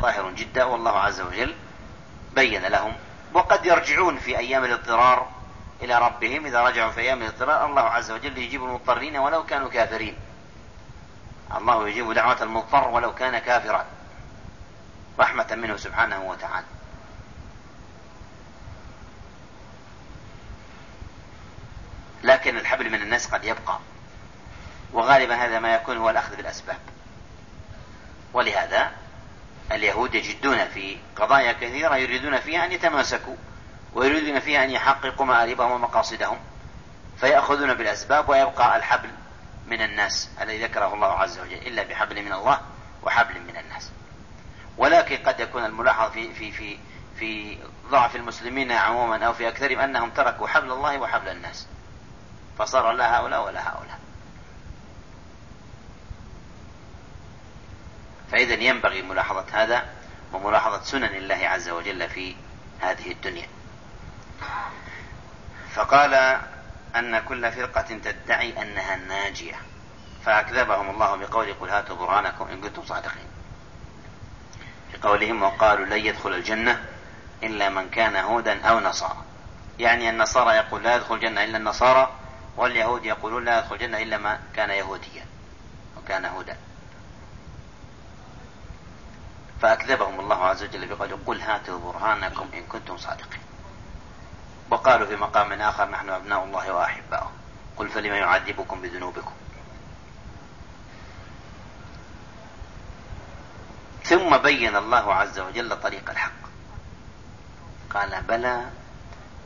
ظاهر جدا والله عز وجل بين لهم. وقد يرجعون في أيام الاضطرار إلى ربهم. إذا رجعوا في أيام الاضطرار الله عز وجل يجيب المضطرين ولو كانوا كافرين. الله يجيب دعوة المضطر ولو كان كافرا. رحمة منه سبحانه وتعالى. لكن الحبل من الناس قد يبقى. وغالبا هذا ما يكون هو الأخذ بالأسباب. ولهذا اليهود يجدون في قضايا كثيرة يريدون فيها أن يتماسكوا ويريدون فيها أن يحققوا مآربهم ومقاصدهم فيأخذون بالأسباب ويبقى الحبل من الناس الذي ذكره الله عز وجل إلا بحبل من الله وحبل من الناس. ولكن قد يكون الملاحظ في في في في ضعف المسلمين عموما أو في أكثرهم أنهم تركوا حبل الله وحبل الناس فصار لا هؤلاء ولا هؤلاء. فإذا ينبغي ملاحظة هذا وملاحظة سنن الله عز وجل في هذه الدنيا. فقال أن كل فرقة تدعي أنها الناجية فأكذبهم الله بقول قل هاتوا برهانكم إن كنتم صادقين. بقولهم وقالوا لن يدخل الجنة إلا من كان هودا أو نصارى. يعني النصارى يقول لا يدخل الجنة إلا النصارى واليهود يقولون لا يدخل الجنة إلا ما كان يهوديا وكان هودا. فأكذبهم الله عز وجل بقوله قل هاتوا برهانكم إن كنتم صادقين. وقالوا في مقام آخر نحن أبناء الله وأحباؤه. قل فلم يعذبكم بذنوبكم؟ ثم بين الله عز وجل طريق الحق. قال بلى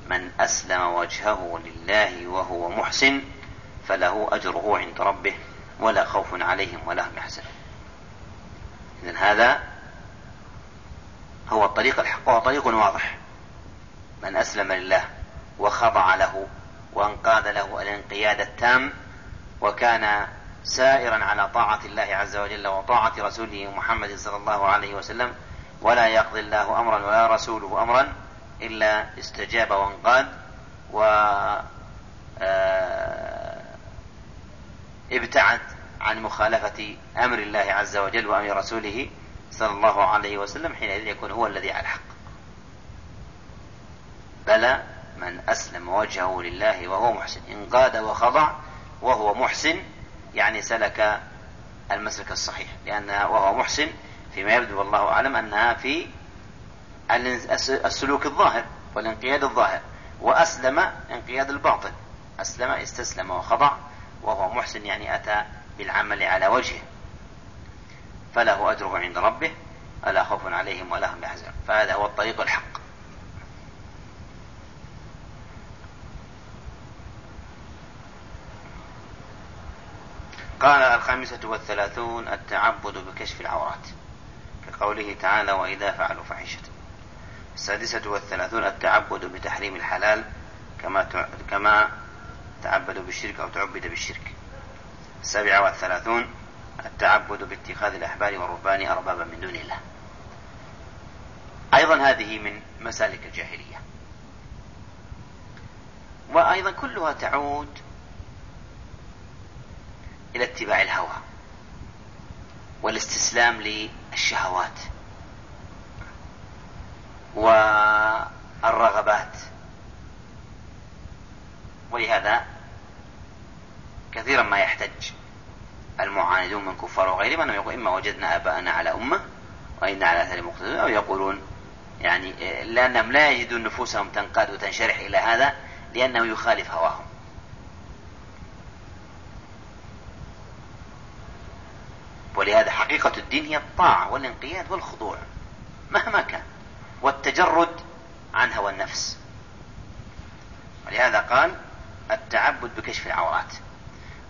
من أسلم وجهه لله وهو محسن فله أجره عند ربه ولا خوف عليهم ولا هم يحزنون. إذن هذا هو الطريق الحق وهو طريق واضح. من أسلم لله وخضع له وانقاد له الانقياد التام وكان سائرا على طاعة الله عز وجل وطاعة رسوله محمد صلى الله عليه وسلم ولا يقضي الله أمرا ولا رسوله أمرا إلا استجاب وانقاد و آه، ابتعد عن مخالفة أمر الله عز وجل وأمر رسوله صلى الله عليه وسلم حينئذ يكون هو الذي على الحق. بلى من أسلم وجهه لله وهو محسن. انقاد وخضع وهو محسن يعني سلك المسلك الصحيح. لأن وهو محسن فيما يبدو والله أعلم أنها في السلوك الظاهر والانقياد الظاهر. وأسلم انقياد الباطن. أسلم استسلم وخضع وهو محسن يعني أتى بالعمل على وجهه. فله أجره عند ربه ألا خوف عليهم ولا هم يحزنون. فهذا هو الطريق الحق. قال الخامسة والثلاثون التعبد بكشف العورات. كقوله تعالى وإذا فعلوا فحشة السادسة والثلاثون التعبد بتحريم الحلال كما كما تعبدوا بالشرك أو تعبد بالشرك. السابعة والثلاثون التعبد باتخاذ الأحبار والرهبان أربابا من دون الله. أيضا هذه من مسالك الجاهلية. وأيضا كلها تعود إلى اتباع الهوى والاستسلام للشهوات والرغبات. ولهذا كثيرا ما يحتج المعاندون من كفار وغيرهم أنهم يقول إما وجدنا آباءنا على أمة وإنا على أثر مقتدون أو يقولون يعني لأنهم لا يجدون نفوسهم تنقاد وتنشرح إلى هذا لأنه يخالف هواهم. ولهذا حقيقة الدين هي الطاعة والانقياد والخضوع مهما كان والتجرد عن هوى النفس. ولهذا قال التعبد بكشف العورات.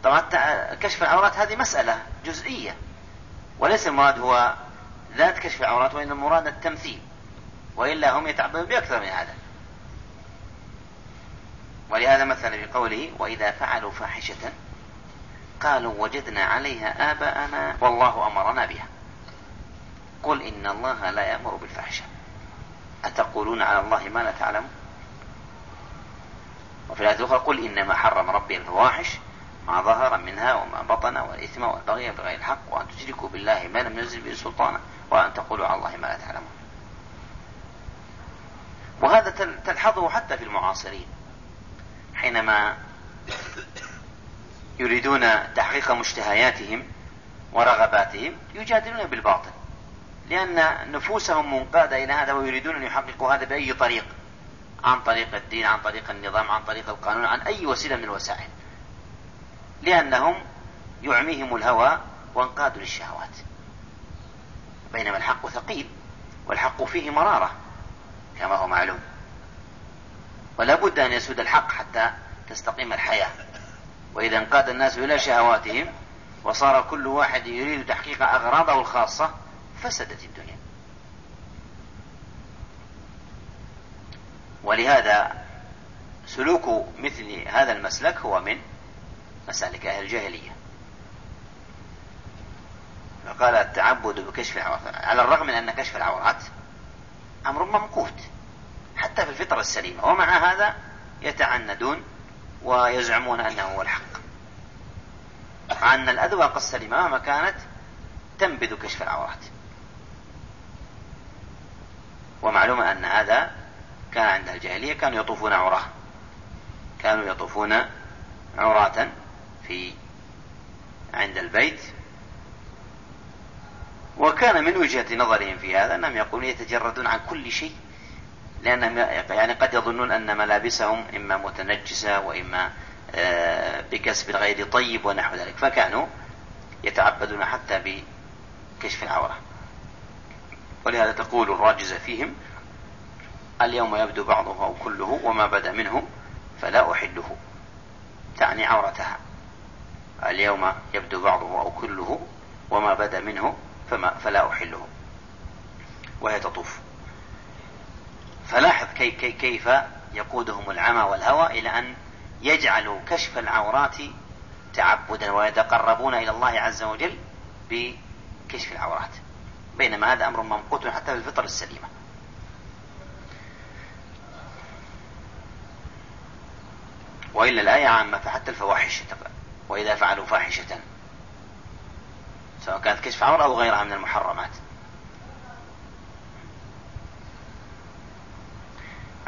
طبعا كشف العورات هذه مسألة جزئية وليس المراد هو ذات كشف العورات وإن المراد التمثيل وإلا هم يتعبدون بأكثر من هذا. ولهذا مثل بقوله وإذا فعلوا فاحشة قالوا وجدنا عليها آباءنا والله أمرنا بها. قل إن الله لا يأمر بالفحشة أتقولون على الله ما لا تعلمون؟ وفي الآية الأخرى قل إنما حرم ربي الفواحش ما ظهر منها وما بطن والإثم والبغي بغير الحق وأن تشركوا بالله ما لم ينزل به سلطانا وأن تقولوا على الله ما لا تعلمون. وهذا تلحظه حتى في المعاصرين. حينما يريدون تحقيق مشتهياتهم ورغباتهم يجادلون بالباطل. لأن نفوسهم منقادة إلى هذا ويريدون أن يحققوا هذا بأي طريق؟ عن طريق الدين عن طريق النظام عن طريق القانون عن أي وسيلة من الوسائل. لأنهم يعميهم الهوى وانقادوا للشهوات. بينما الحق ثقيل والحق فيه مرارة كما هو معلوم. ولا بد أن يسود الحق حتى تستقيم الحياة. وإذا انقاد الناس إلى شهواتهم وصار كل واحد يريد تحقيق أغراضه الخاصة فسدت الدنيا. ولهذا سلوك مثل هذا المسلك هو من مسالك أهل الجاهلية. فقال التعبد بكشف العورات. على الرغم من أن كشف العورات أمر ممقوت حتى في الفطرة السليمة. ومع هذا يتعندون ويزعمون أنه هو الحق. مع أن الأذواق السليمة مهما كانت تنبذ كشف العورات. ومعلوم أن هذا كان عند الجاهلية كانوا يطوفون عراه كانوا يطوفون عراة في عند البيت وكان من وجهة نظرهم في هذا أنهم يقولون يتجردون عن كل شيء لأنهم يعني قد يظنون أن ملابسهم إما متنجسة وإما آه، بكسب غير طيب ونحو ذلك فكانوا يتعبدون حتى بكشف العورة. ولهذا تقول الراجزة فيهم اليوم يبدو بعضه أو كله وما بدا منه فلا أحله تعني عورتها. اليوم يبدو بعضه أو كله وما بدا منه فما فلا أحله. وهي تطوف. فلاحظ كي كي كيف يقودهم العمى والهوى إلى أن يجعلوا كشف العورات تعبدا ويتقربون إلى الله عز وجل بكشف العورات. بينما هذا أمر ممقوت حتى في الفطر السليمة. وإلا الآية عامة فحتى الفواحش وإذا فعلوا فاحشة سواء كانت كشف عورة أو غيرها من المحرمات.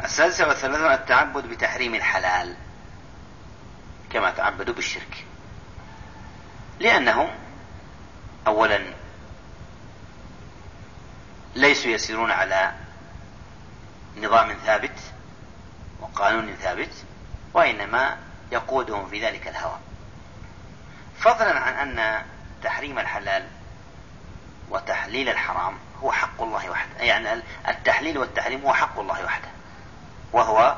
السادسة والثلاثون التعبد بتحريم الحلال كما تعبدوا بالشرك. لأنهم أولا ليسوا يسيرون على نظام ثابت وقانون ثابت وإنما يقودهم في ذلك الهوى. فضلا عن أن تحريم الحلال وتحليل الحرام هو حق الله وحده. يعني التحليل والتحريم هو حق الله وحده. وهو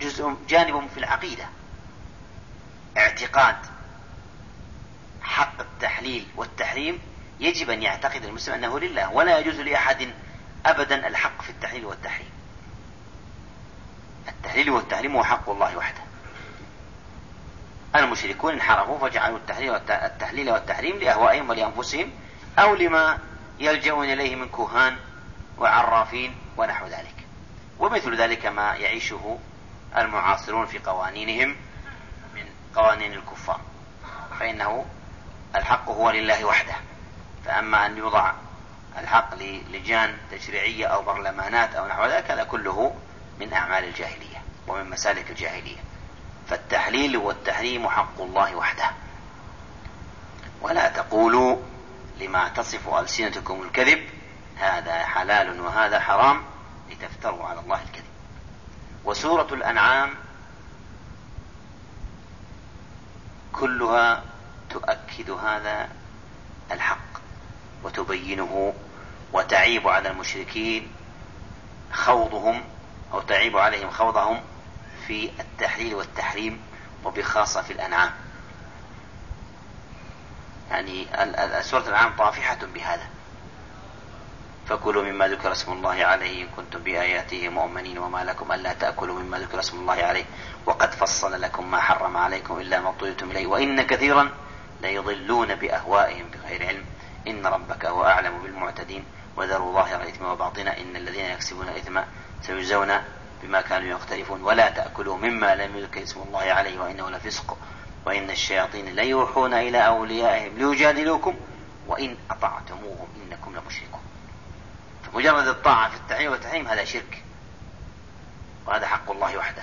جزء جانب في العقيدة. اعتقاد. حق التحليل والتحريم يجب أن يعتقد المسلم أنه لله ولا يجوز لأحد أبدا الحق في التحليل والتحريم. التحليل والتحريم هو حق الله وحده. المشركون انحرفوا فجعلوا التحليل والتحريم لأهوائهم ولأنفسهم أو لما يلجؤون إليه من كهان وعرافين ونحو ذلك. ومثل ذلك ما يعيشه المعاصرون في قوانينهم من قوانين الكفار. فإنه الحق هو لله وحده. فأما أن يوضع الحق للجان تشريعية أو برلمانات أو نحو ذلك هذا كله من أعمال الجاهلية ومن مسالك الجاهلية. فالتحليل والتحريم حق الله وحده. ولا تقولوا لما تصف ألسنتكم الكذب هذا حلال وهذا حرام لتفتروا على الله الكذب. وسورة الأنعام كلها تؤكد هذا الحق وتبينه وتعيب على المشركين خوضهم أو تعيب عليهم خوضهم في التحليل والتحريم وبخاصة في الأنعام. يعني سورة الأنعام طافحة بهذا. فكلوا مما ذكر اسم الله عليه إن كنتم بآياته مؤمنين وما لكم ألا تأكلوا مما ذكر اسم الله عليه. وقد فصل لكم ما حرم عليكم إلا ما اضطررتم إليه. وإن كثيرا ليضلون بأهوائهم بغير علم. إن ربك هو أعلم بالمعتدين. وذروا ظاهر الإثم وباطنه إن الذين يكسبون الإثم سيجزون بما كانوا يختلفون ولا تأكلوا مما لم يذكر اسم الله عليه وإنه لفسق وإن الشياطين ليوحون إلى أوليائهم ليجادلوكم وإن أطعتموهم إنكم لمشركون. فمجرد الطاعة في التحريم والتحريم هذا شرك. وهذا حق الله وحده.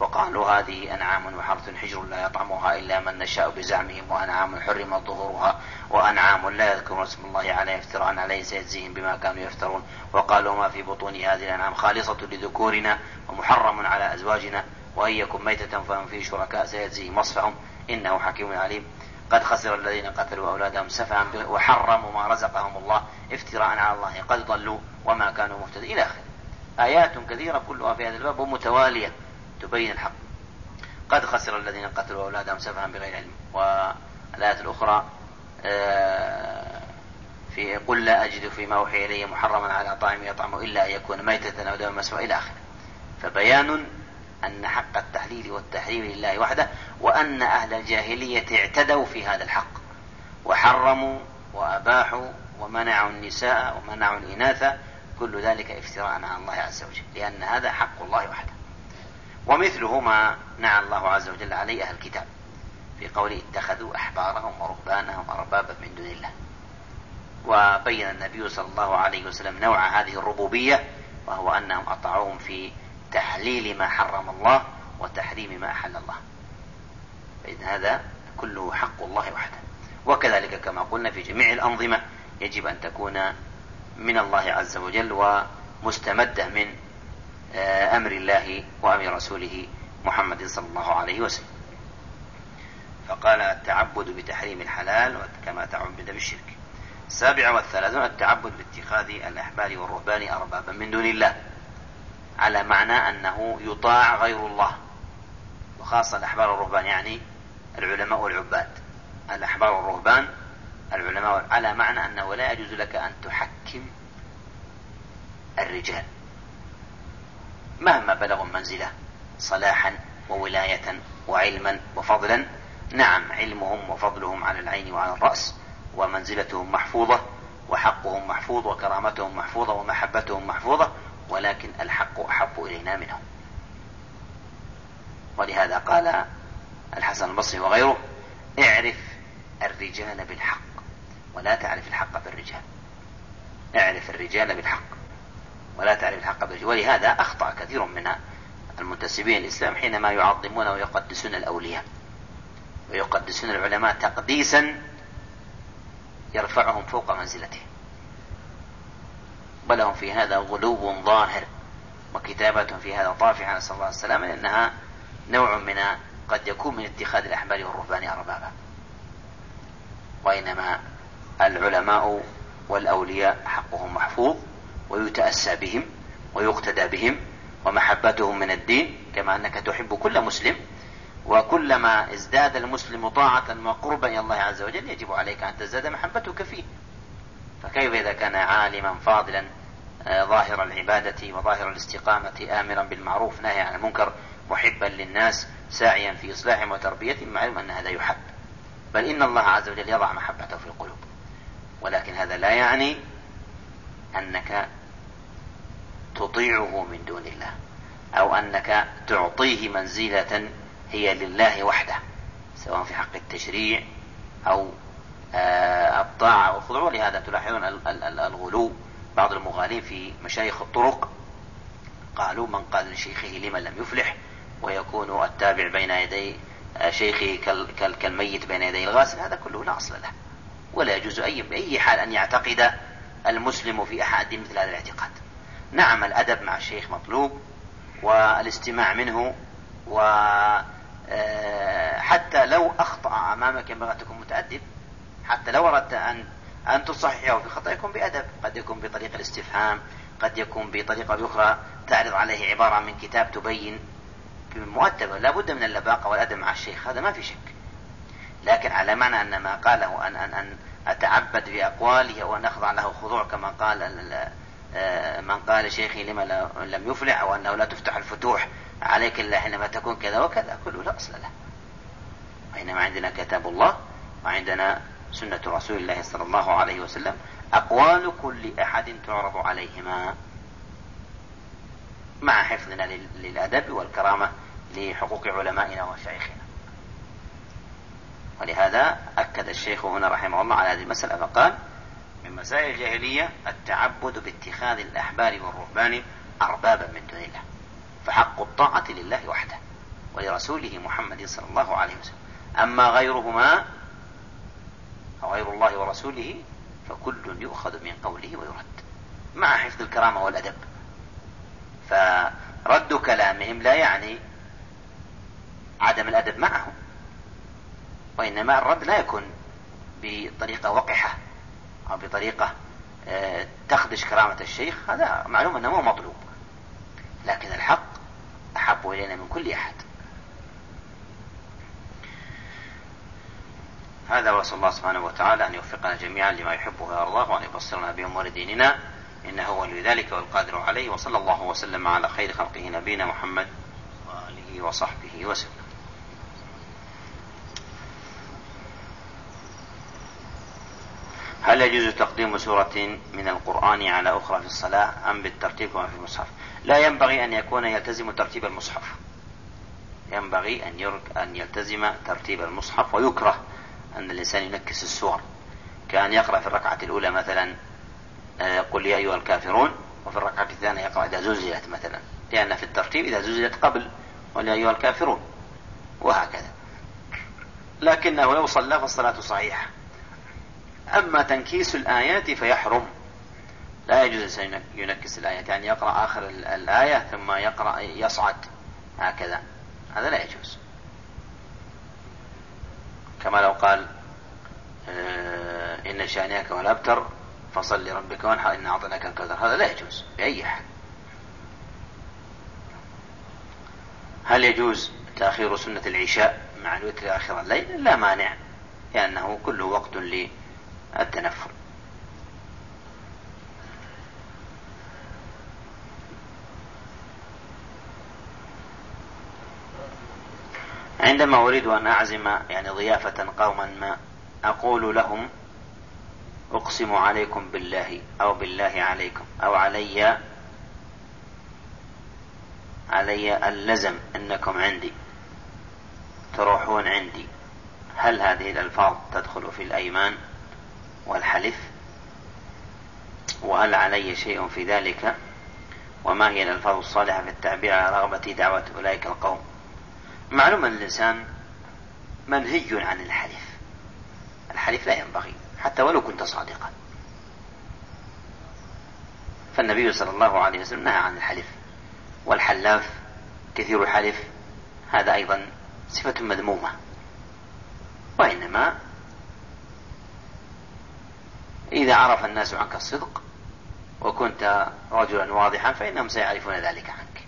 وقالوا هذه أنعام وحرث حجر لا يطعمها إلا من نشاء بزعمهم وأنعام حرم ظهورها وأنعام لا يذكرون اسم الله عليه افتراء عليه سيجزيهم بما كانوا يفترون. وقالوا ما في بطون هذه الأنعام خالصة لذكورنا ومحرم على أزواجنا وإن يكن ميتة فهم فيه شركاء سيجزيهم وصفهم إنه حكيم عليم. قد خسر الذين قتلوا أولادهم سفها وحرموا ما رزقهم الله افتراء على الله. قد ضلوا وما كانوا مهتدين. إلى آخره. آيات كثيرة كلها في هذا الباب ومتوالية. تبين الحق. قد خسر الذين قتلوا أولادهم سفها بغير علم. والآيات الأخرى آه، في قل لا أجد فيما أوحي إلي محرما على طاعم يطعمه إلا أن يكون ميتة أو دما مسفوعا إلى آخره. فبيان أن حق التحليل والتحريم لله وحده وأن أهل الجاهلية اعتدوا في هذا الحق وحرموا وأباحوا ومنعوا النساء ومنعوا الإناث كل ذلك افتراء على الله عز وجل. لأن هذا حق الله وحده. ومثله ما نعى الله عز وجل عليه أهل الكتاب في قوله اتخذوا أحبارهم ورهبانهم أربابا من دون الله. وبين النبي صلى الله عليه وسلم نوع هذه الربوبية وهو أنهم أطاعوهم في تحليل ما حرم الله وتحريم ما أحل الله. فإن هذا كله حق الله وحده. وكذلك كما قلنا في جميع الأنظمة يجب أن تكون من الله عز وجل ومستمدة من أمر الله وأمر رسوله محمد صلى الله عليه وسلم. فقال التعبد بتحريم الحلال كما تعبد بالشرك. السابع والثلاثون التعبد باتخاذ الأحبار والرهبان أربابا من دون الله على معنى أنه يطاع غير الله. وخاصة الأحبار والرهبان يعني العلماء والعباد. الأحبار والرهبان العلماء على معنى أنه لا يجوز لك أن تحكم الرجال. مهما بلغوا منزلة صلاحا وولاية وعلما وفضلا. نعم علمهم وفضلهم على العين وعلى الرأس ومنزلتهم محفوظة وحقهم محفوظ وكرامتهم محفوظة ومحبتهم محفوظة ولكن الحق أحب إلينا منهم. ولهذا قال الحسن البصري وغيره اعرف الرجال بالحق ولا تعرف الحق بالرجال. اعرف الرجال بالحق. ولا تعرف الحق بالرجال ولهذا أخطأ كثير من المنتسبين الإسلام حينما يعظمون ويقدسون الأولياء. ويقدسون العلماء تقديسا يرفعهم فوق منزلتهم ولهم في هذا غلو ظاهر. وكتابة في هذا طافحة نسأل الله السلامة لأنها نوع من قد يكون من اتخاذ الأحبار والرهبان أربابا. وإنما العلماء والأولياء حقهم محفوظ. ويتأسى بهم ويقتدى بهم ومحبتهم من الدين كما أنك تحب كل مسلم وكلما ازداد المسلم طاعة وقربا إلى الله عز وجل يجب عليك أن تزداد محبتك فيه. فكيف إذا كان عالما فاضلا آه، ظاهر العبادة وظاهر الاستقامة آمرا بالمعروف ناهي عن المنكر محبا للناس ساعيا في إصلاحهم وتربيتهم معلوم أن هذا يحب. بل إن الله عز وجل يضع محبته في القلوب. ولكن هذا لا يعني أنك تطيعه من دون الله أو أنك تعطيه منزلة هي لله وحده سواء في حق التشريع أو آه، الطاعة والخضوع لهذا تلاحظون الغلو. بعض المغالين في مشايخ الطرق قالوا من قال لشيخه لمن لم يفلح ويكون التابع بين يدي آه، شيخه كالميت بين يدي الغاسل هذا كله لا أصل له. ولا يجوز أي بأي حال أن يعتقد المسلم في أحد مثل هذا الاعتقاد. نعم الأدب مع الشيخ مطلوب والاستماع منه و آه، لو أخطأ أمامك ينبغي أن تكون متأدب حتى لو أردت أن أن تصححه في خطأ يكون بأدب قد يكون بطريقة الاستفهام قد يكون بطريقة أخرى تعرض عليه عبارة من كتاب تبين مؤدبة لا بد من اللباقة والأدب مع الشيخ هذا ما في شك. لكن على معنى أن ما قاله أن أن أن أتعبد بأقواله وأن أخضع له خضوع كما قال آه، من قال شيخي لما لم يفلح أو أنه لا تفتح الفتوح عليك إلا حينما تكون كذا وكذا كله لا أصل له. وإنما عندنا كتاب الله وعندنا سنة رسول الله صلى الله عليه وسلم. أقوال كل أحد تعرض عليهما. مع حفظنا للأدب والكرامة لحقوق علمائنا ومشايخنا ولهذا أكد الشيخ هنا رحمه الله على هذه المسألة فقال من مسائل الجاهلية التعبد باتخاذ الأحبار والرهبان أربابا من دون الله فحق الطاعة لله وحده ولرسوله محمد صلى الله عليه وسلم. أما غيرهما غير الله ورسوله فكل يؤخذ من قوله ويرد. مع حفظ الكرامة والأدب. فرد كلامهم لا يعني عدم الأدب معهم. وإنما الرد لا يكون بطريقة وقحة أو بطريقة آه، تخدش كرامة الشيخ هذا معلوم أنه مطلوب. لكن الحق أحب إلينا من كل أحد. هذا وصلى الله سبحانه وتعالى أن يوفقنا جميعا لما يحبه ويرضاه وأن يبصرنا بأمور ديننا. إنه ولي ذلك والقادر عليه وصلى الله وسلم على خير خلقه نبينا محمد وآله وصحبه وسلم. هل يجوز تقديم سورة من القرآن على أخرى في الصلاة أم بالترتيب كما في المصحف؟ لا ينبغي أن يكون يلتزم ترتيب المصحف. ينبغي أن أن يلتزم ترتيب المصحف ويكره أن الإنسان ينكس السور. كأن يقرأ في الركعة الأولى مثلا آه، قل يا أيها الكافرون وفي الركعة الثانية يقرأ إذا زلزلت مثلا لأن في الترتيب إذا زلزلت قبل قل يا أيها الكافرون وهكذا لكنه لو صلى فالصلاة صحيحة أما تنكيس الآيات فيحرم. لا يجوز أن ينكس الآيات يعني يقرأ آخر الآية ثم يقرأ يصعد هكذا. هذا لا يجوز. كما لو قال آه، إن شانئك والأبتر فصل لربك وانحر إن أعطيناك الكوثر. هذا لا يجوز بأي حال. هل يجوز تأخير سنة العشاء مع الوتر آخر الليل؟ لا مانع لأنه كله وقت التنفل. عندما أريد أن أعزم يعني ضيافة قوما ما أقول لهم أقسم عليكم بالله أو بالله عليكم أو علي علي اللزم أنكم عندي. تروحون عندي. هل هذه الألفاظ تدخل في الأيمان؟ والحلف وهل علي شيء في ذلك؟ وما هي الألفاظ الصالحة في التعبير على رغبة دعوة أولئك القوم؟ معلوم أن الإنسان منهي عن الحلف. الحلف لا ينبغي حتى ولو كنت صادقا. فالنبي صلى الله عليه وسلم نهى عن الحلف. والحلاف كثير الحلف هذا أيضا صفة مذمومة. وإنما إذا عرف الناس عنك الصدق وكنت رجلا واضحا فإنهم سيعرفون ذلك عنك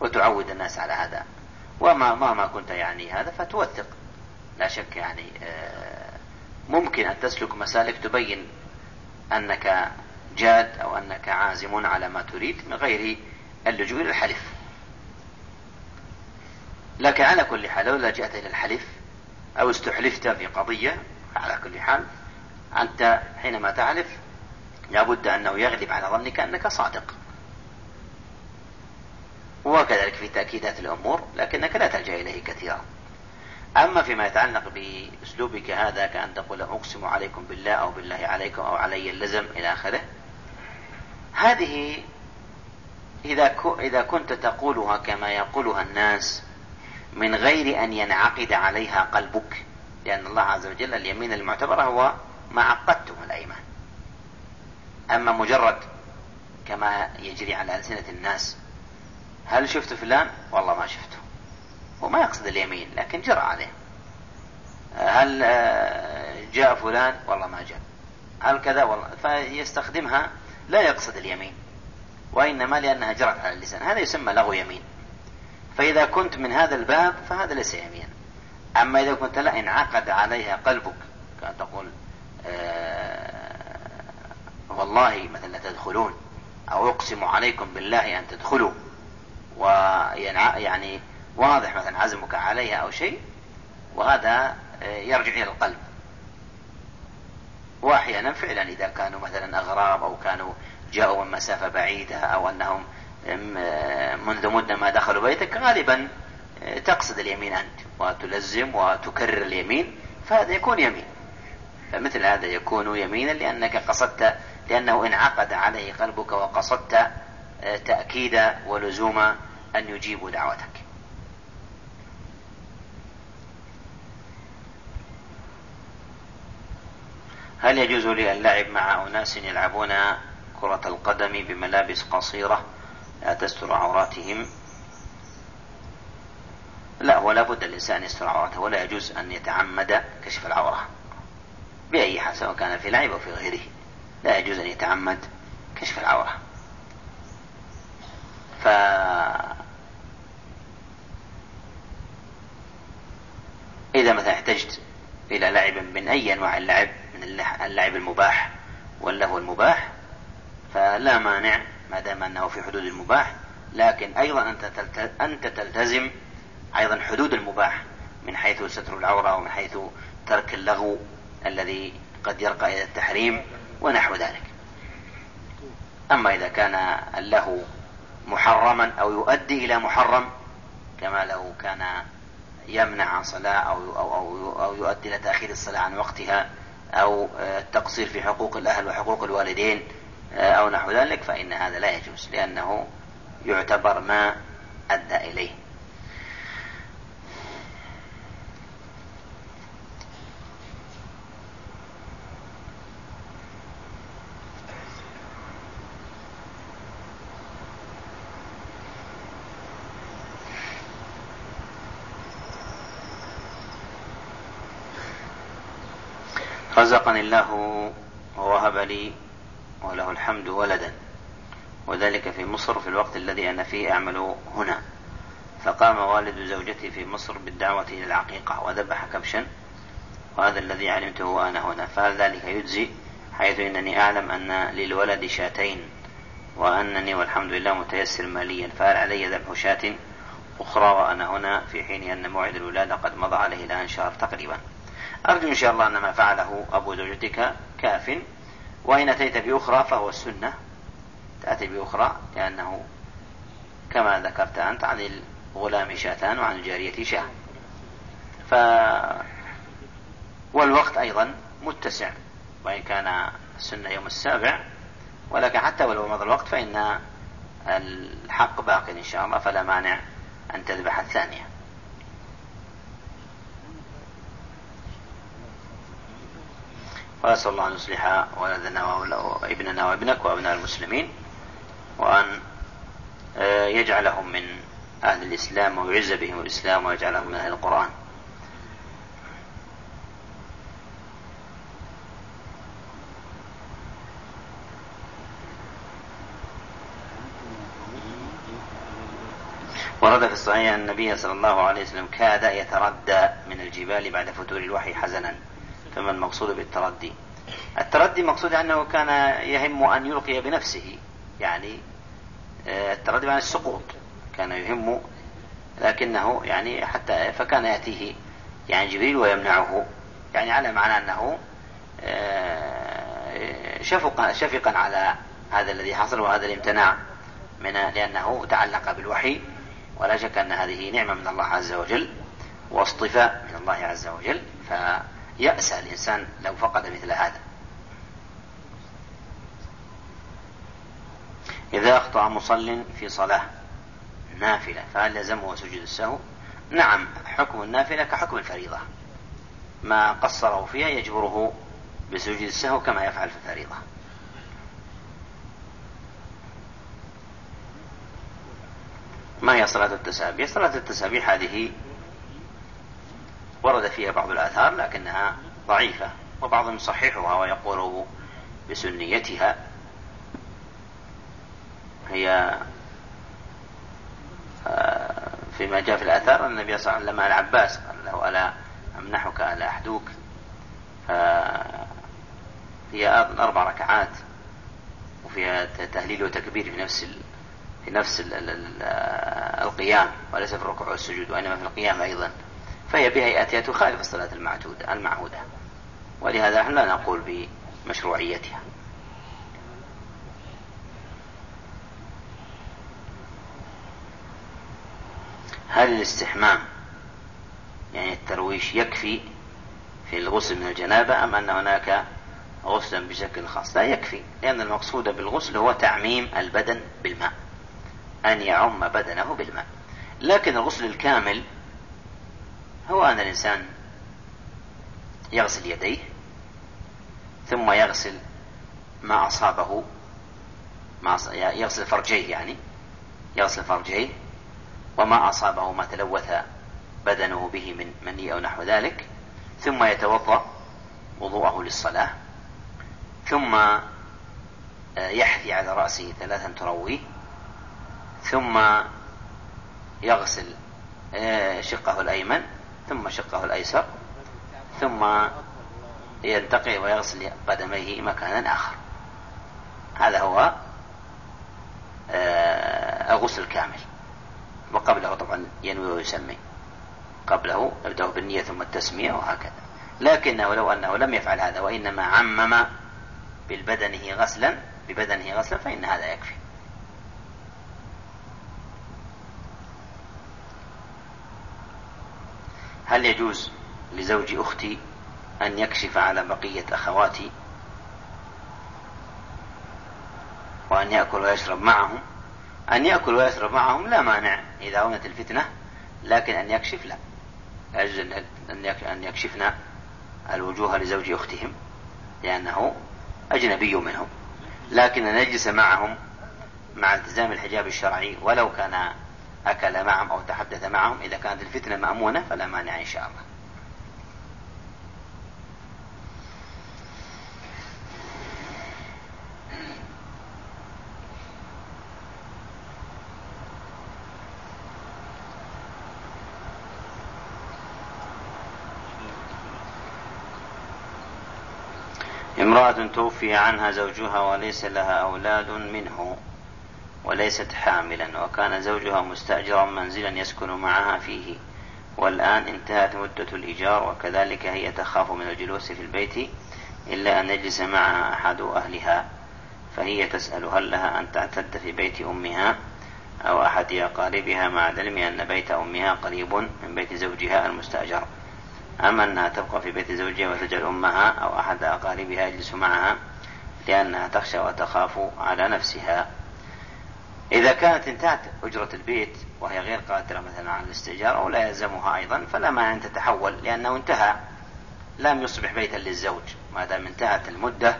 وتعود الناس على هذا. وما ما ما كنت يعني هذا فتوثق. لا شك يعني آه، ممكن أن تسلك مسالك تبين أنك جاد أو أنك عازم على ما تريد من غير اللجوء إلى الحلف. لكن على كل حال لو لجأت إلى الحلف أو استحلفت في قضية على كل حال أنت حينما تعرف لابد أنه يغلب على ظنك أنك صادق. وكذلك في تأكيدات الأمور لكنك لا تلجأ إليه كثيرا. أما فيما يتعلق بأسلوبك هذا كأن تقول أقسم عليكم بالله أو بالله عليكم أو علي اللزم إلى آخره هذه إذا إذا كنت تقولها كما يقولها الناس من غير أن ينعقد عليها قلبك لأن الله عز وجل اليمين المعتبرة هو ما عقدتم الأيمان. أما مجرد كما يجري على ألسنة الناس هل شفت فلان؟ والله ما شفته. وما يقصد اليمين لكن جرى عليه. هل آه، جاء فلان؟ والله ما جاء. هل كذا؟ والله فيستخدمها لا يقصد اليمين وإنما لأنها جرت على اللسان. هذا يسمى لغو يمين. فإذا كنت من هذا الباب فهذا ليس يمينا. أما إذا كنت لا انعقد عليها قلبك كأن تقول والله مثلا تدخلون أو أقسم عليكم بالله أن تدخلوا. ويعني واضح مثلا عزمك عليها أو شيء وهذا آه، يرجع إلى القلب. وأحيانا فعلا إذا كانوا مثلا أغراب أو كانوا جاءوا من مسافة بعيدة أو أنهم منذ مدة ما دخلوا بيتك غالبا تقصد اليمين أنت وتلزم وتكرر اليمين فهذا يكون يمين. فمثل هذا يكون يمينا لأنك قصدت لأنه انعقد عليه قلبك وقصدت تأكيد ولزوم أن يجيبوا دعوتك. هل يجوز لي اللعب مع أناس يلعبون كرة القدم بملابس قصيرة لا تستر عوراتهم؟ لا ولا بد الإنسان يستر عورته ولا يجوز أن يتعمد كشف العورة. بأي حال سواء كان في لعب أو في غيره لا يجوز أن يتعمد كشف العورة. ف إذا مثلا احتجت إلى لعب من أي أنواع اللعب من اللعب المباح واللهو المباح فلا مانع ما دام أنه في حدود المباح لكن أيضا أنت تلتزم أيضا حدود المباح من حيث ستر العورة ومن حيث ترك اللغو. الذي قد يرقى إلى التحريم ونحو ذلك. أما إذا كان اللهو محرما أو يؤدي إلى محرم كما لو كان يمنع عن صلاة أو, أو, أو, أو يؤدي إلى تأخير الصلاة عن وقتها أو التقصير في حقوق الأهل وحقوق الوالدين أو نحو ذلك فإن هذا لا يجوز لأنه يعتبر ما أدى إليه. رزقني الله ووهب لي وله الحمد ولدا. وذلك في مصر في الوقت الذي أنا فيه أعمل هنا. فقام والد زوجتي في مصر بالدعوة إلى العقيقة وذبح كبشا. وهذا الذي علمته وأنا هنا. فهل ذلك يجزي حيث إنني أعلم أن للولد شاتين وأنني والحمد لله متيسر ماليا. فهل علي ذبح شاة أخرى وأنا هنا في حين أن موعد الولادة قد مضى عليه الآن شهر تقريبا؟ أرجو إن شاء الله أن ما فعله أبو زوجتك كاف. وإن أتيت بأخرى فهو السنة. تأتي بأخرى لأنه كما ذكرت أنت عن الغلام شاتان وعن الجارية شاه. ف والوقت أيضا متسع. وإن كان السنة يوم السابع ولكن حتى ولو مضى الوقت فإن الحق باق إن شاء الله. فلا مانع أن تذبح الثانية. وأسأل الله أن يصلح ولدنا وابننا وابنك وأبناء المسلمين وأن آه، يجعلهم من أهل الإسلام ويعز بهم الإسلام ويجعلهم من أهل القرآن. ورد في الصحيح أن النبي صلى الله عليه وسلم كاد يتردى من الجبال بعد فتور الوحي حزنا. فما المقصود بالتردي؟ التردي مقصود أنه كان يهم أن يلقي بنفسه يعني آه، التردي عن السقوط كان يهم لكنه يعني حتى فكان يأتيه يعني جبريل ويمنعه يعني على معنى أنه آه، شفق شفقا على هذا الذي حصل وهذا الامتناع من لأنه تعلق بالوحي ولا شك أن هذه نعمة من الله عز وجل واصطفاء من الله عز وجل ف يأسى الإنسان لو فقد مثل هذا إذا أخطأ مصل في صلاة نافلة فهل يلزمه سجود السهو؟ نعم حكم النافلة كحكم الفريضة ما قصره فيها يجبره بسجود السهو كما يفعل في الفريضة ما هي صلاة التسابيح؟ صلاة التسابيح هذه ورد فيها بعض الآثار لكنها ضعيفة وبعضهم يصححها ويقول بسنيتها هي آه، فيما جاء في الآثار أن النبي صلى الله عليه وسلم العباس قال له ألا أمنحك ألا أحدوك هي أربع ركعات وفيها تهليل وتكبير في نفس. في نفس. ال... القيام وليس في الركوع والسجود وإنما في القيام أيضا فهي بهيئتها تخالف الصلاة المعتودة المعهودة. ولهذا نحن لا نقول بمشروعيتها. هل الاستحمام يعني الترويش يكفي في الغسل من الجنابة أم أن هناك غسلا بشكل خاص؟ لا يكفي لأن المقصود بالغسل هو تعميم البدن بالماء أن يعم بدنه بالماء. لكن الغسل الكامل هو أن الإنسان يغسل يديه ثم يغسل ما أصابه ما يغسل فرجيه يعني يغسل فرجيه وما أصابه ما تلوث بدنه به من مني أو نحو ذلك ثم يتوضأ وضوءه للصلاة ثم آه، يحثي على رأسه ثلاثا ترويه ثم يغسل آه، شقه الأيمن ثم شقه الأيسر ثم ينتقل ويغسل قدميه مكانا آخر. هذا هو آه، الغسل الكامل. وقبله طبعا ينوي ويسمي. قبله يبدأ بالنية ثم التسمية وهكذا. لكنه لو أنه لم يفعل هذا وإنما عمم بالبدنه غسلا ببدنه غسلا فإن هذا يكفي. هل يجوز لزوج أختي أن يكشف على بقية أخواتي وأن يأكل ويشرب معهم؟ أن يأكل ويشرب معهم لا مانع إذا أونت الفتنة لكن أن يكشف لا. يجوز أن يكشفن الوجوه لزوج أختهم لأنه أجنبي منهم. لكن أن يجلس معهم مع التزام الحجاب الشرعي ولو كان أكل معهم أو تحدث معهم. إذا كانت الفتنة مأمونة فلا مانع إن شاء الله. امرأة توفي عنها زوجها وليس لها أولاد منه. وليست حاملا وكان زوجها مستأجرا منزلا يسكن معها فيه. والآن انتهت مدة الإيجار وكذلك هي تخاف من الجلوس في البيت إلا أن يجلس معها أحد أهلها. فهي تسأل هل لها أن تعتد في بيت أمها أو أحد أقاربها مع علم أن بيت أمها قريب من بيت زوجها المستأجر. أم أنها تبقى في بيت زوجها وتجعل أمها أو أحد أقاربها يجلس معها لأنها تخشى وتخاف على نفسها. إذا كانت انتهت أجرة البيت وهي غير قادرة مثلا على الاستئجار أو لا يلزمها أيضا فلا مانع أن تتحول لأنه انتهى. لم يصبح بيتا للزوج ما دام انتهت المدة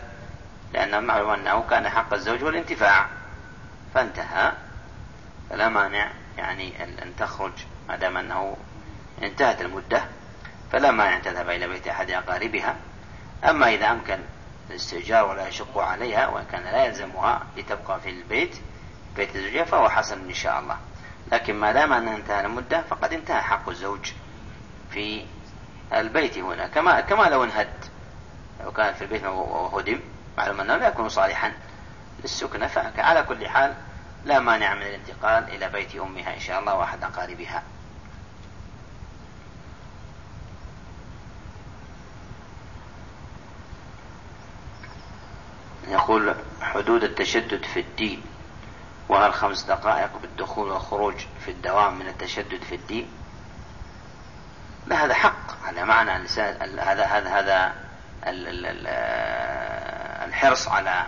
لأن معلوم أنه كان حق الزوج والانتفاع. فانتهى. فلا مانع يعني أن تخرج ما دام أنه انتهت المدة فلا مانع أن تذهب إلى بيت أحد أقاربها. أما إذا أمكن الاستئجار ولا يشق عليها وإن كان لا يلزمها لتبقى في البيت. بيت زوجها فهو حسن إن شاء الله. لكن ما دام أن انتهى المدة فقد انتهى حق الزوج في البيت هنا. كما كما لو انهد. لو كان في البيت وهدم معلوم أنه لا يكون صالحا للسكنة فعلى كل حال لا مانع من الانتقال إلى بيت أمها إن شاء الله وأحد أقاربها. يقول حدود التشدد في الدين. وهل خمس دقائق بالدخول والخروج في الدوام من التشدد في الدين؟ لا هذا حق. هذا معنى هذا هذا هذا الحرص على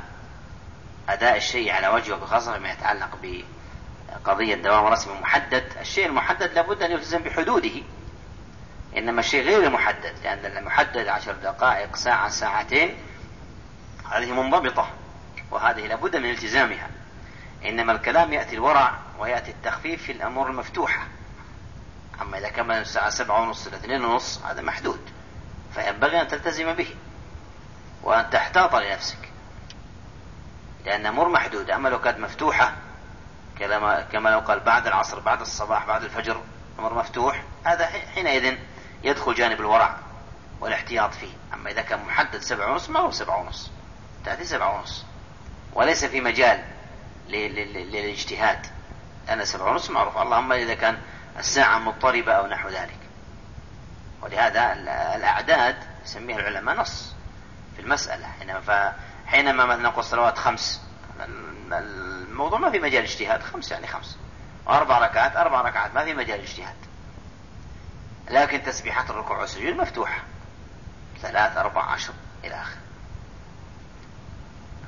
أداء الشيء على وجهه بخاصة فيما يتعلق بقضية دوام رسمي محدد. الشيء المحدد لابد أن يلتزم بحدوده إنما الشيء غير المحدد لأن المحدد عشر دقائق ساعة ساعتين هذه منضبطة وهذه لابد من التزامها. إنما الكلام يأتي الورع ويأتي التخفيف في الأمور المفتوحة. أما إذا كان الساعة سبعة ونص إلى اثنين ونص هذا محدود. فينبغي أن تلتزم به وأن تحتاط لنفسك. لأن أمور محدودة. أما لو كانت مفتوحة كما لو قال بعد العصر بعد الصباح بعد الفجر أمر مفتوح هذا حينئذ يدخل جانب الورع والاحتياط فيه. أما إذا كان محدد سبعة ونص ما هو سبعة ونص؟ تأتي سبعة ونص. وليس في مجال للاجتهاد. لأن سبعة ونص معروف. اللهم إذا كان الساعة مضطربة أو نحو ذلك. ولهذا الأعداد يسميها العلماء نص في المسألة. حينما فحينما مثلا نقول الصلوات خمس. الموضوع ما في مجال اجتهاد. خمس يعني خمس. وأربع ركعات أربع ركعات. ما في مجال اجتهاد. لكن تسبيحات الركوع والسجود مفتوحة. ثلاث أربع عشر إلى آخره.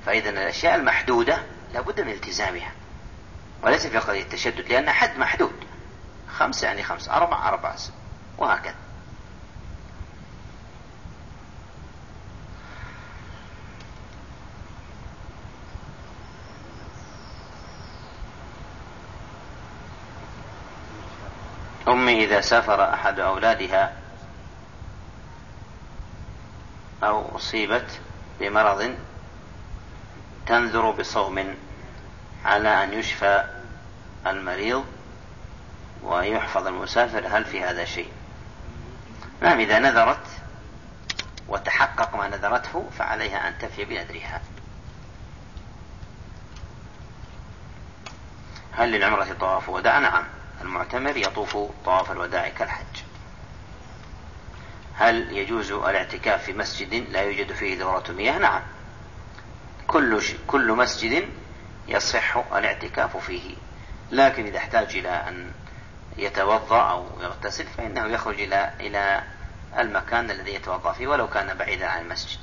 فإذا الأشياء المحدودة لابد من التزامها. وليس في قضية التشدد لأن حد محدود. خمسة يعني خمسة أربع أربع وهكذا. أمي إذا سافر أحد أولادها أو أصيبت بمرض تنذر بصوم على أن يشفى المريض ويحفظ المسافر هل في هذا شيء؟ نعم إذا نذرت وتحقق ما نذرته فعليها أن تفي بنذرها هل للعمرة طواف وداع؟ نعم المعتمر يطوف طواف الوداع كالحج. هل يجوز الاعتكاف في مسجد لا يوجد فيه دورة مياه؟ نعم كل, كل مسجد يصح الاعتكاف فيه. لكن إذا احتاج إلى أن يتوضأ أو يغتسل فإنه يخرج إلى إلى المكان الذي يتوضأ فيه ولو كان بعيدا عن المسجد.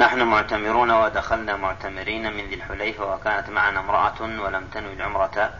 نحن معتمرون ودخلنا معتمرين من ذي الحليفة وكانت معنا امرأة ولم تنوي العمرة